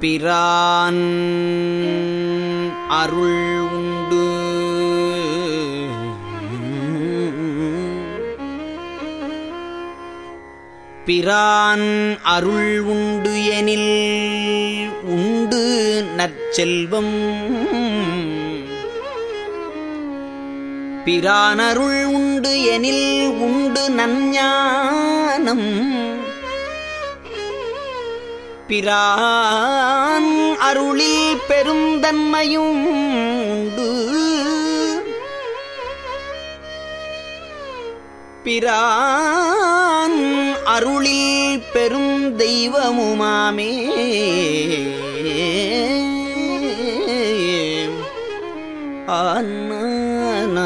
பிரான் அருள் உண்டு. பிரான் அருள் உண்டு எனில் உண்டு நற்செல்வம். பிரானருள் உண்டு எனில் உண்டு நஞ்ஞானம் பிரான் அருளில் பெருந்தன்மையும் உண்டு பிரான் அருளில் பெரும் தெய்வமுமாமே ஆன